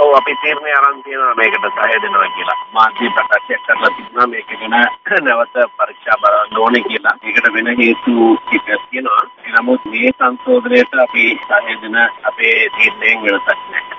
ඔව් අපි තීරණය අරන් තියෙනවා මේකට සහය දෙනවා කියලා. මාධ්‍ය ප්‍රකාශයක් කරලා තිබුණා මේක ගැන නැවත පරීක්ෂා බලන්න ඕනේ කියලා. ඒකට වෙන හේතු ටික තියෙනවා. නමුත් මේ සංශෝධනයට අපි සහය දෙන අපේ තීරණයෙන් වෙනසක් නැහැ.